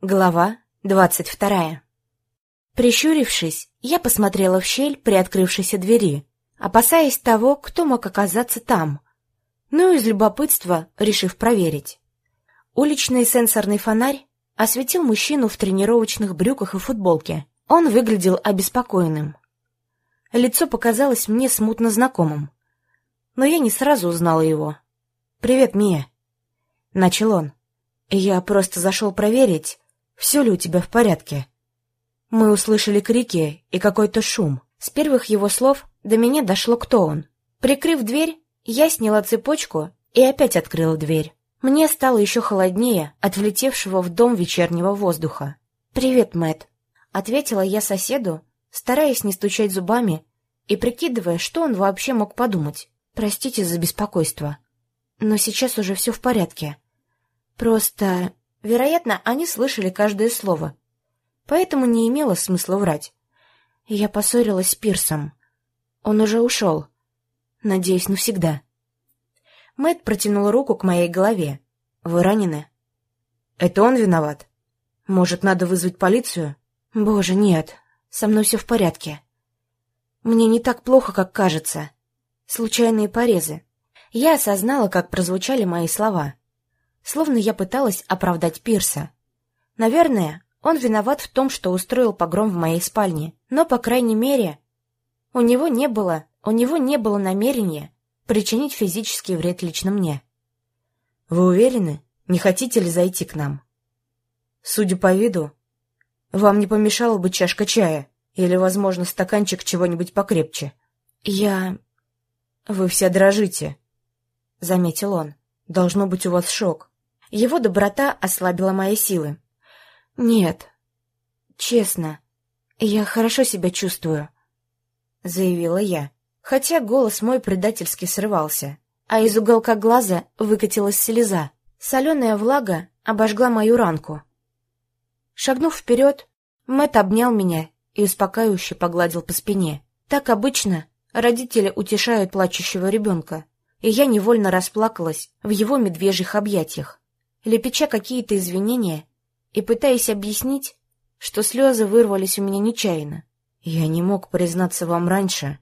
Глава двадцать вторая Прищурившись, я посмотрела в щель при открывшейся двери, опасаясь того, кто мог оказаться там, ну из любопытства решив проверить. Уличный сенсорный фонарь осветил мужчину в тренировочных брюках и футболке. Он выглядел обеспокоенным. Лицо показалось мне смутно знакомым, но я не сразу узнала его. «Привет, Мия», — начал он. «Я просто зашел проверить, все ли у тебя в порядке?» Мы услышали крики и какой-то шум. С первых его слов до меня дошло, кто он. Прикрыв дверь, я сняла цепочку и опять открыла дверь. Мне стало еще холоднее от влетевшего в дом вечернего воздуха. «Привет, Мэт, ответила я соседу, стараясь не стучать зубами и прикидывая, что он вообще мог подумать. «Простите за беспокойство, но сейчас уже все в порядке. Просто Вероятно, они слышали каждое слово. Поэтому не имело смысла врать. Я поссорилась с Пирсом. Он уже ушел. Надеюсь, навсегда. Мэт протянул руку к моей голове. «Вы ранены?» «Это он виноват? Может, надо вызвать полицию?» «Боже, нет. Со мной все в порядке. Мне не так плохо, как кажется. Случайные порезы. Я осознала, как прозвучали мои слова словно я пыталась оправдать Пирса. Наверное, он виноват в том, что устроил погром в моей спальне, но, по крайней мере, у него не было, у него не было намерения причинить физический вред лично мне. «Вы уверены, не хотите ли зайти к нам?» «Судя по виду, вам не помешала бы чашка чая или, возможно, стаканчик чего-нибудь покрепче». «Я...» «Вы все дрожите», — заметил он. «Должно быть у вас шок». Его доброта ослабила мои силы. «Нет, честно, я хорошо себя чувствую», — заявила я, хотя голос мой предательски срывался, а из уголка глаза выкатилась слеза. Соленая влага обожгла мою ранку. Шагнув вперед, Мэт обнял меня и успокаивающе погладил по спине. Так обычно родители утешают плачущего ребенка, и я невольно расплакалась в его медвежьих объятиях лепеча какие-то извинения и пытаясь объяснить, что слезы вырвались у меня нечаянно. Я не мог признаться вам раньше,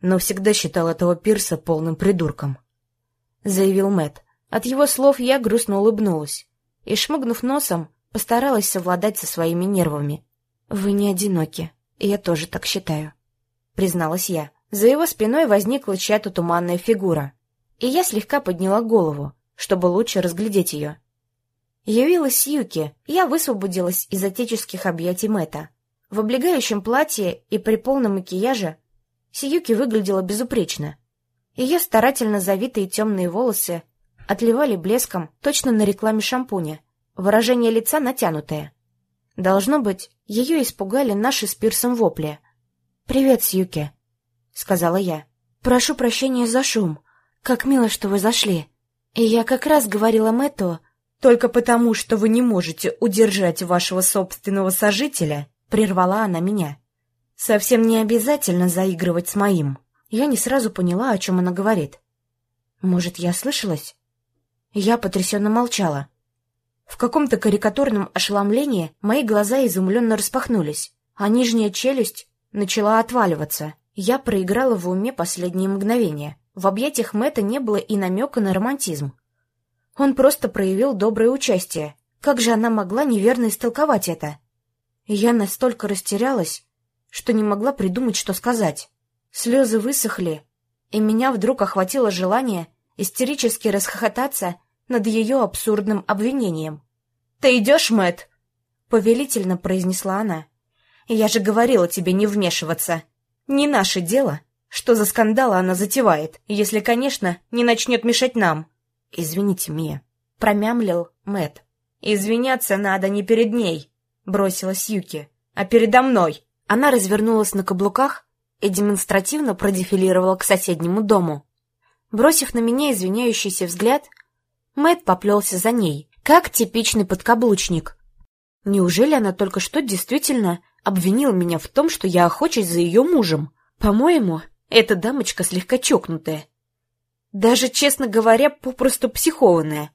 но всегда считал этого Пирса полным придурком, — заявил Мэт. От его слов я грустно улыбнулась и, шмыгнув носом, постаралась совладать со своими нервами. «Вы не одиноки, я тоже так считаю», — призналась я. За его спиной возникла чья-то туманная фигура, и я слегка подняла голову, чтобы лучше разглядеть ее. Явилась Юки, я высвободилась из отеческих объятий Мэта. В облегающем платье и при полном макияже Сиюки выглядела безупречно. Ее старательно завитые темные волосы отливали блеском точно на рекламе шампуня, выражение лица натянутое. Должно быть, ее испугали наши с Пирсом вопли. «Привет, Сьюки», — сказала я. «Прошу прощения за шум. Как мило, что вы зашли. И я как раз говорила Мэтту, только потому, что вы не можете удержать вашего собственного сожителя, прервала она меня. Совсем не обязательно заигрывать с моим. Я не сразу поняла, о чем она говорит. Может, я слышалась? Я потрясенно молчала. В каком-то карикатурном ошеломлении мои глаза изумленно распахнулись, а нижняя челюсть начала отваливаться. Я проиграла в уме последние мгновения. В объятиях Мэтта не было и намека на романтизм. Он просто проявил доброе участие. Как же она могла неверно истолковать это? я настолько растерялась, что не могла придумать, что сказать. Слезы высохли, и меня вдруг охватило желание истерически расхохотаться над ее абсурдным обвинением. «Ты идешь, Мэтт?» — повелительно произнесла она. «Я же говорила тебе не вмешиваться. Не наше дело, что за скандалы она затевает, если, конечно, не начнет мешать нам». «Извините, Мия», — промямлил Мэт. «Извиняться надо не перед ней», — бросилась Юки, — «а передо мной». Она развернулась на каблуках и демонстративно продефилировала к соседнему дому. Бросив на меня извиняющийся взгляд, Мэт поплелся за ней, как типичный подкаблучник. Неужели она только что действительно обвинила меня в том, что я охочусь за ее мужем? По-моему, эта дамочка слегка чокнутая. Даже, честно говоря, попросту психованная.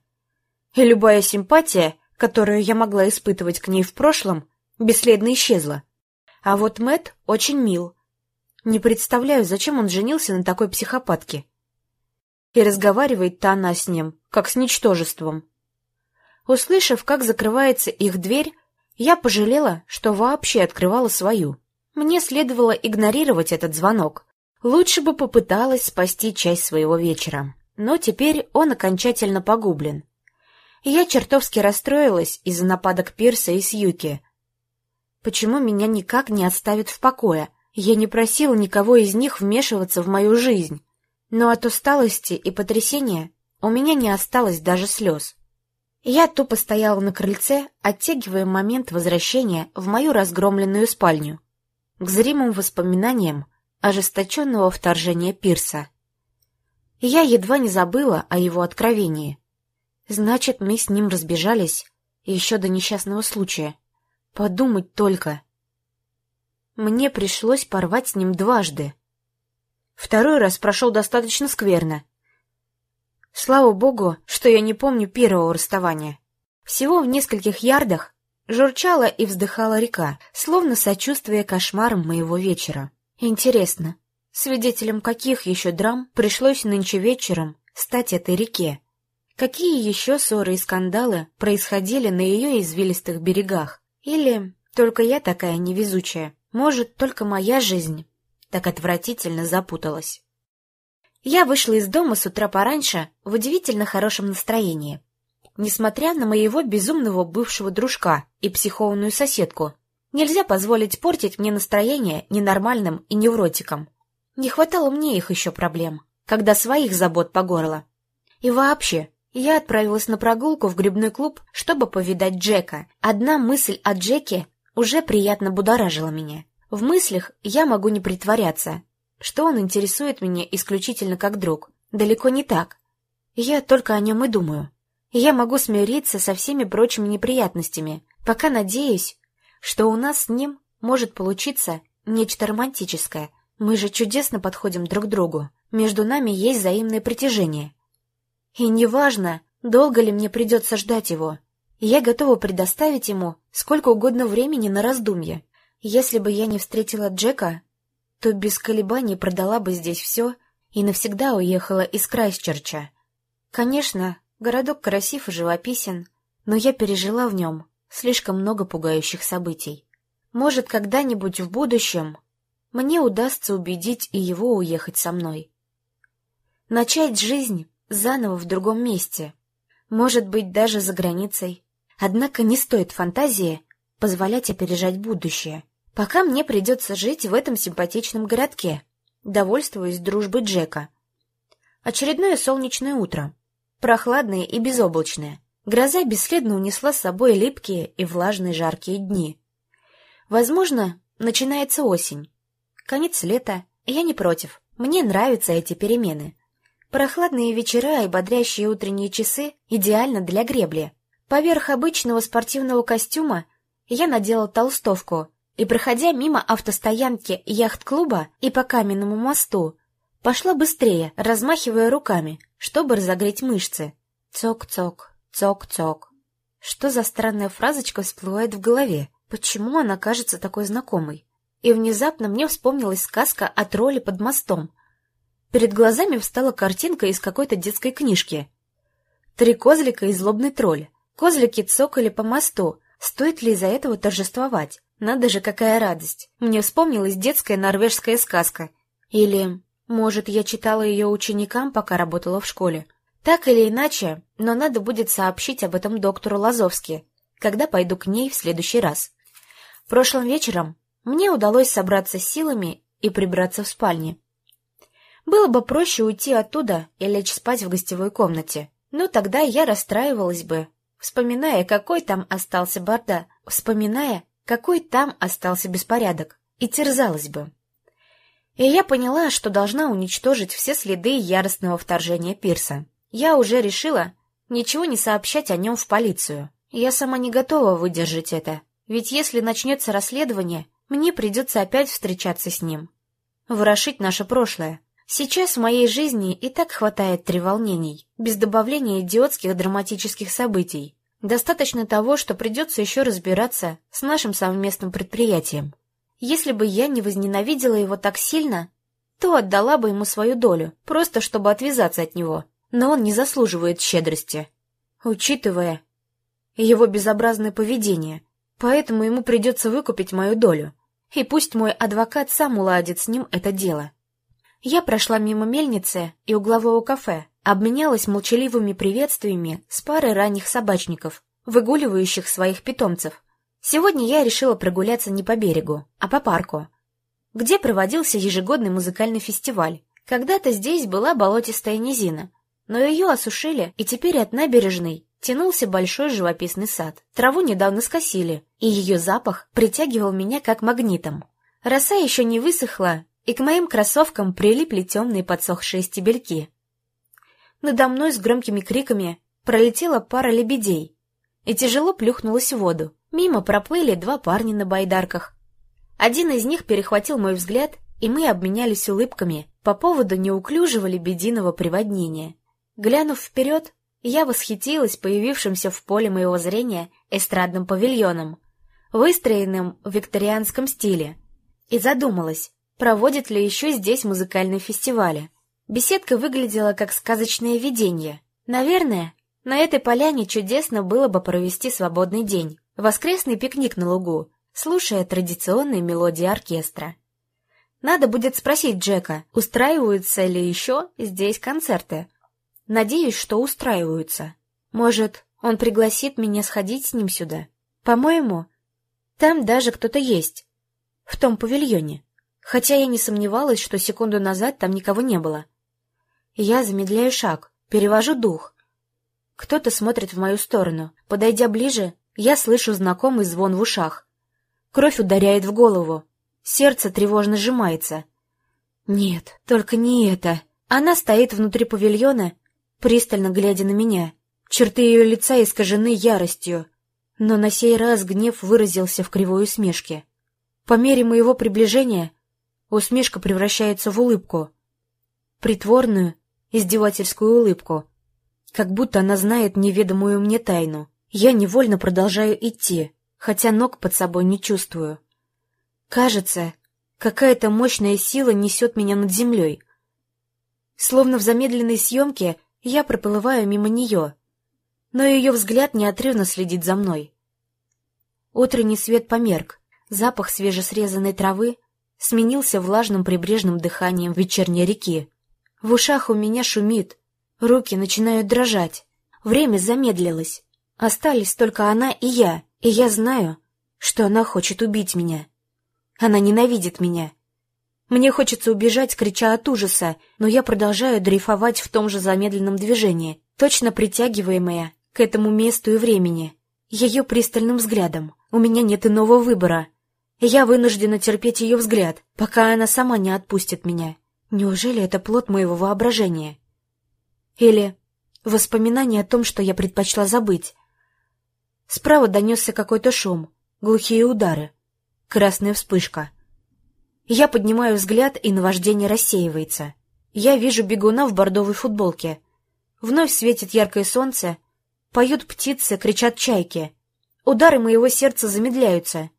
И любая симпатия которую я могла испытывать к ней в прошлом, бесследно исчезла. А вот Мэт очень мил. Не представляю, зачем он женился на такой психопатке. И разговаривает-то она с ним, как с ничтожеством. Услышав, как закрывается их дверь, я пожалела, что вообще открывала свою. Мне следовало игнорировать этот звонок. Лучше бы попыталась спасти часть своего вечера. Но теперь он окончательно погублен. я чертовски расстроилась из-за нападок Пирса и Сьюки. Почему меня никак не оставят в покое? Я не просила никого из них вмешиваться в мою жизнь. Но от усталости и потрясения у меня не осталось даже слез. Я тупо стояла на крыльце, оттягивая момент возвращения в мою разгромленную спальню. К зримым воспоминаниям ожесточенного вторжения Пирса. Я едва не забыла о его откровении. Значит, мы с ним разбежались еще до несчастного случая. Подумать только. Мне пришлось порвать с ним дважды. Второй раз прошел достаточно скверно. Слава богу, что я не помню первого расставания. Всего в нескольких ярдах журчала и вздыхала река, словно сочувствуя кошмарам моего вечера. Интересно, свидетелем каких еще драм пришлось нынче вечером стать этой реке? Какие еще ссоры и скандалы происходили на ее извилистых берегах? Или только я такая невезучая? Может, только моя жизнь так отвратительно запуталась? Я вышла из дома с утра пораньше в удивительно хорошем настроении. Несмотря на моего безумного бывшего дружка и психованную соседку, нельзя позволить портить мне настроение ненормальным и невротикам. Не хватало мне их еще проблем, когда своих забот по горло. И вообще, я отправилась на прогулку в грибной клуб, чтобы повидать Джека. Одна мысль о Джеке уже приятно будоражила меня. В мыслях я могу не притворяться, что он интересует меня исключительно как друг. Далеко не так. Я только о нем и думаю. Я могу смириться со всеми прочими неприятностями, пока надеюсь, что у нас с ним может получиться нечто романтическое. Мы же чудесно подходим друг к другу. Между нами есть взаимное притяжение. И неважно, долго ли мне придется ждать его. Я готова предоставить ему сколько угодно времени на раздумье. Если бы я не встретила Джека, то без колебаний продала бы здесь все и навсегда уехала из Крайсчерча. Конечно, городок красив и живописен, но я пережила в нем слишком много пугающих событий. Может, когда-нибудь в будущем мне удастся убедить и его уехать со мной. Начать жизнь заново в другом месте, может быть, даже за границей. Однако не стоит фантазии позволять опережать будущее. Пока мне придется жить в этом симпатичном городке, довольствуясь дружбой Джека. Очередное солнечное утро. Прохладное и безоблачное. Гроза бесследно унесла с собой липкие и влажные жаркие дни. Возможно, начинается осень. Конец лета, я не против. Мне нравятся эти перемены. Прохладные вечера и бодрящие утренние часы идеально для гребли. Поверх обычного спортивного костюма я надела толстовку и, проходя мимо автостоянки яхт-клуба и по каменному мосту, пошла быстрее, размахивая руками, чтобы разогреть мышцы. Цок-цок, цок-цок. Что за странная фразочка всплывает в голове? Почему она кажется такой знакомой? И внезапно мне вспомнилась сказка о тролле под мостом, Перед глазами встала картинка из какой-то детской книжки. Три козлика и злобный тролль. Козлики цокали по мосту. Стоит ли из-за этого торжествовать? Надо же, какая радость. Мне вспомнилась детская норвежская сказка. Или, может, я читала ее ученикам, пока работала в школе. Так или иначе, но надо будет сообщить об этом доктору Лазовски, когда пойду к ней в следующий раз. Прошлым вечером мне удалось собраться силами и прибраться в спальне. Было бы проще уйти оттуда и лечь спать в гостевой комнате. Но тогда я расстраивалась бы, вспоминая, какой там остался барда, вспоминая, какой там остался беспорядок, и терзалась бы. И я поняла, что должна уничтожить все следы яростного вторжения Пирса. Я уже решила ничего не сообщать о нем в полицию. Я сама не готова выдержать это, ведь если начнется расследование, мне придется опять встречаться с ним. Ворошить наше прошлое. Сейчас в моей жизни и так хватает треволнений, без добавления идиотских драматических событий. Достаточно того, что придется еще разбираться с нашим совместным предприятием. Если бы я не возненавидела его так сильно, то отдала бы ему свою долю, просто чтобы отвязаться от него. Но он не заслуживает щедрости, учитывая его безобразное поведение, поэтому ему придется выкупить мою долю. И пусть мой адвокат сам уладит с ним это дело. Я прошла мимо мельницы и углового кафе, обменялась молчаливыми приветствиями с парой ранних собачников, выгуливающих своих питомцев. Сегодня я решила прогуляться не по берегу, а по парку, где проводился ежегодный музыкальный фестиваль. Когда-то здесь была болотистая низина, но ее осушили, и теперь от набережной тянулся большой живописный сад. Траву недавно скосили, и ее запах притягивал меня как магнитом. Роса еще не высохла, и к моим кроссовкам прилипли темные подсохшие стебельки. Надо мной с громкими криками пролетела пара лебедей и тяжело плюхнулась в воду. Мимо проплыли два парня на байдарках. Один из них перехватил мой взгляд, и мы обменялись улыбками по поводу неуклюжего лебединого приводнения. Глянув вперед, я восхитилась появившимся в поле моего зрения эстрадным павильоном, выстроенным в викторианском стиле, и задумалась, проводят ли еще здесь музыкальные фестивали. Беседка выглядела как сказочное видение. Наверное, на этой поляне чудесно было бы провести свободный день, воскресный пикник на лугу, слушая традиционные мелодии оркестра. Надо будет спросить Джека, устраиваются ли еще здесь концерты. Надеюсь, что устраиваются. Может, он пригласит меня сходить с ним сюда. По-моему, там даже кто-то есть. В том павильоне хотя я не сомневалась, что секунду назад там никого не было. Я замедляю шаг, перевожу дух. Кто-то смотрит в мою сторону. Подойдя ближе, я слышу знакомый звон в ушах. Кровь ударяет в голову. Сердце тревожно сжимается. Нет, только не это. Она стоит внутри павильона, пристально глядя на меня. Черты ее лица искажены яростью, но на сей раз гнев выразился в кривой усмешке. По мере моего приближения Усмешка превращается в улыбку. Притворную, издевательскую улыбку. Как будто она знает неведомую мне тайну. Я невольно продолжаю идти, хотя ног под собой не чувствую. Кажется, какая-то мощная сила несет меня над землей. Словно в замедленной съемке я проплываю мимо нее, но ее взгляд неотрывно следит за мной. Утренний свет померк, запах свежесрезанной травы сменился влажным прибрежным дыханием вечерней реки. В ушах у меня шумит, руки начинают дрожать. Время замедлилось. Остались только она и я, и я знаю, что она хочет убить меня. Она ненавидит меня. Мне хочется убежать, крича от ужаса, но я продолжаю дрейфовать в том же замедленном движении, точно притягиваемая к этому месту и времени, ее пристальным взглядом. У меня нет иного выбора — я вынуждена терпеть ее взгляд, пока она сама не отпустит меня. Неужели это плод моего воображения? Или воспоминание о том, что я предпочла забыть? Справа донесся какой-то шум, глухие удары, красная вспышка. Я поднимаю взгляд, и наваждение рассеивается. Я вижу бегуна в бордовой футболке. Вновь светит яркое солнце, поют птицы, кричат чайки. Удары моего сердца замедляются —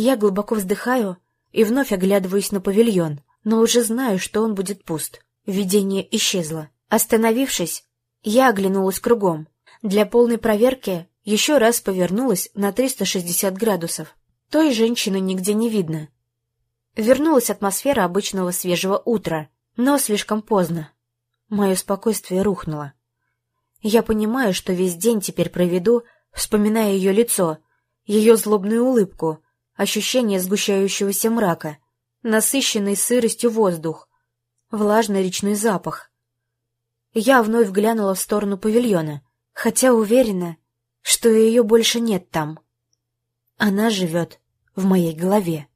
я глубоко вздыхаю и вновь оглядываюсь на павильон, но уже знаю, что он будет пуст. Видение исчезло. Остановившись, я оглянулась кругом. Для полной проверки еще раз повернулась на 360 градусов. Той женщины нигде не видно. Вернулась атмосфера обычного свежего утра, но слишком поздно. Мое спокойствие рухнуло. Я понимаю, что весь день теперь проведу, вспоминая ее лицо, ее злобную улыбку — ощущение сгущающегося мрака, насыщенный сыростью воздух, влажный речной запах. Я вновь глянула в сторону павильона, хотя уверена, что ее больше нет там. Она живет в моей голове.